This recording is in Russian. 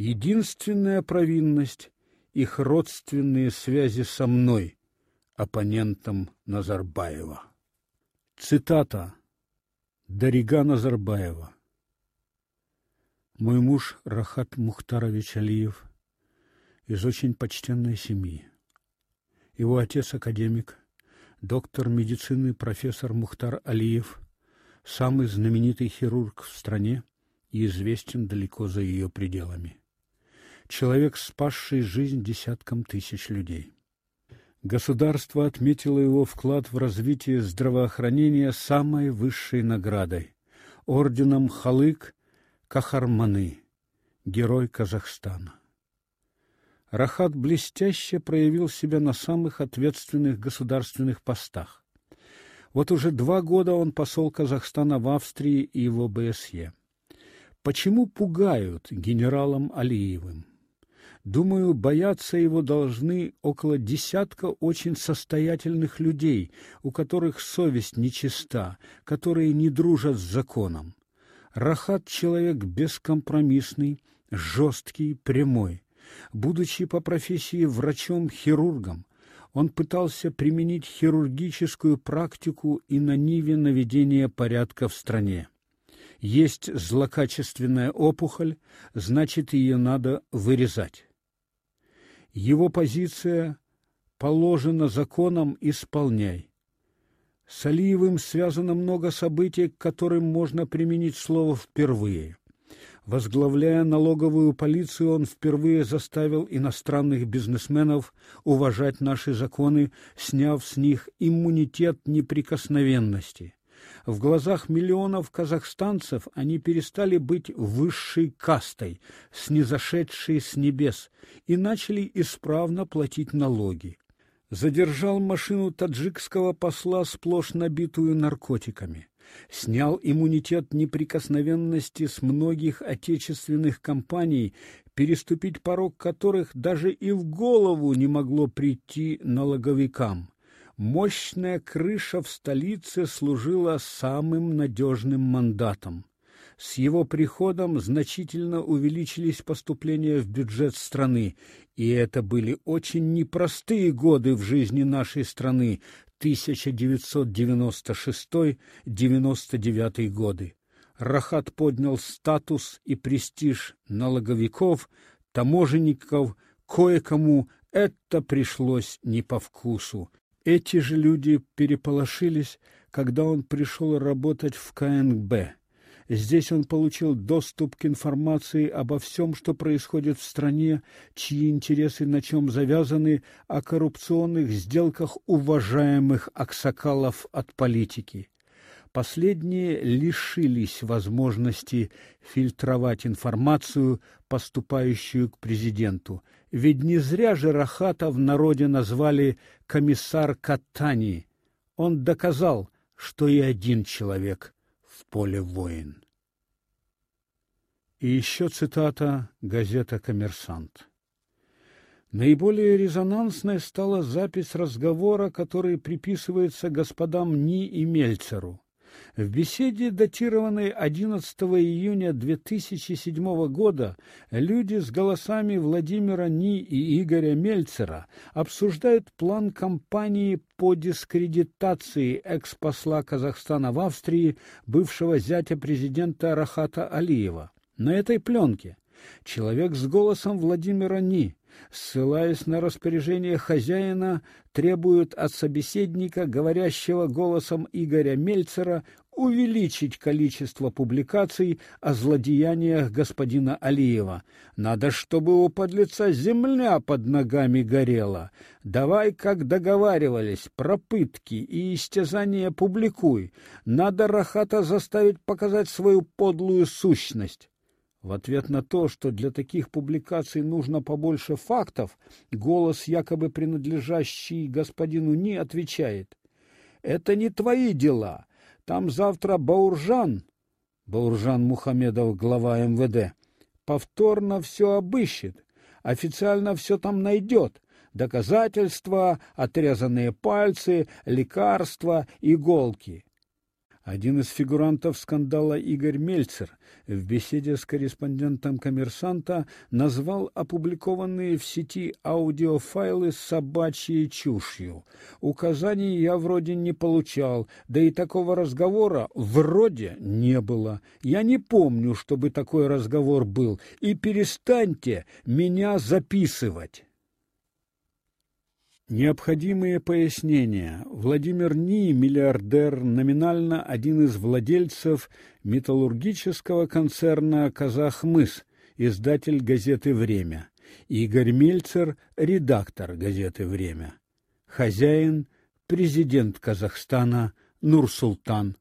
Единственная провинность их родственные связи со мной, оппонентом Назарбаева. Цитата Дарига Назарбаева. Мой муж Рахат Мухтарович Алиев из очень почтенной семьи. Его отец академик, доктор медицины профессор Мухтар Алиев, самый знаменитый хирург в стране и известен далеко за ее пределами. Человек, спасший жизнь десяткам тысяч людей. Государство отметило его вклад в развитие здравоохранения самой высшей наградой орденом Халык Кахарманы, герой Казахстана. Рахат блестяще проявил себя на самых ответственных государственных постах. Вот уже два года он посол Казахстана в Австрии и в ОБСЕ. Почему пугают генералом Алиевым? Думаю, бояться его должны около десятка очень состоятельных людей, у которых совесть нечиста, которые не дружат с законом. Рахат человек бескомпромиссный, жесткий, прямой. Будучи по профессии врачом-хирургом, он пытался применить хирургическую практику и на ниве наведения порядка в стране. Есть злокачественная опухоль, значит, ее надо вырезать. Его позиция положена законом, исполняй. С Алиевым связано много событий, к которым можно применить слово впервые. Возглавляя налоговую полицию, он впервые заставил иностранных бизнесменов уважать наши законы, сняв с них иммунитет неприкосновенности. В глазах миллионов казахстанцев они перестали быть высшей кастой, снизошедшей с небес, и начали исправно платить налоги. Задержал машину таджикского посла, сплошь набитую наркотиками снял иммунитет неприкосновенности с многих отечественных компаний, переступить порог которых даже и в голову не могло прийти налоговикам. Мощная крыша в столице служила самым надежным мандатом. С его приходом значительно увеличились поступления в бюджет страны, и это были очень непростые годы в жизни нашей страны, 1996-99 годы. Рахат поднял статус и престиж налоговиков, таможенников, кое-кому это пришлось не по вкусу. Эти же люди переполошились, когда он пришел работать в КНБ. Здесь он получил доступ к информации обо всем, что происходит в стране, чьи интересы на чем завязаны, о коррупционных сделках уважаемых аксакалов от политики. Последние лишились возможности фильтровать информацию, поступающую к президенту. Ведь не зря же Рахата в народе назвали комиссар Катани. Он доказал, что и один человек в поле воин. И еще цитата газета Коммерсант. Наиболее резонансной стала запись разговора, который приписывается господам Ни и Мельцеру. В беседе, датированной 11 июня 2007 года, люди с голосами Владимира Ни и Игоря Мельцера обсуждают план кампании по дискредитации экс-посла Казахстана в Австрии, бывшего зятя президента Рахата Алиева. На этой пленке человек с голосом Владимира Ни ссылаясь на распоряжение хозяина, требует от собеседника, говорящего голосом Игоря Мельцера, увеличить количество публикаций о злодеяниях господина Алиева. Надо, чтобы у подлеца земля под ногами горела. Давай, как договаривались, про пытки и истязания публикуй. Надо Рахата заставить показать свою подлую сущность. В ответ на то, что для таких публикаций нужно побольше фактов, голос, якобы принадлежащий господину Ни, отвечает: "Это не твои дела. Там завтра Бауржан, Бауржан Мухамедов, глава МВД, повторно все обыщет, официально все там найдет, доказательства, отрезанные пальцы, лекарства, иголки. Один из фигурантов скандала Игорь Мельцер в беседе с корреспондентом «Коммерсанта» назвал опубликованные в сети аудиофайлы собачьей чушью. Указаний я вроде не получал, да и такого разговора вроде не было. Я не помню, чтобы такой разговор был, и перестаньте меня записывать. Необходимые пояснения. Владимир Ни, миллиардер, номинально один из владельцев металлургического концерна «Казахмыс», издатель газеты «Время». Игорь Мельцер, редактор газеты «Время». Хозяин, президент Казахстана Нурсултан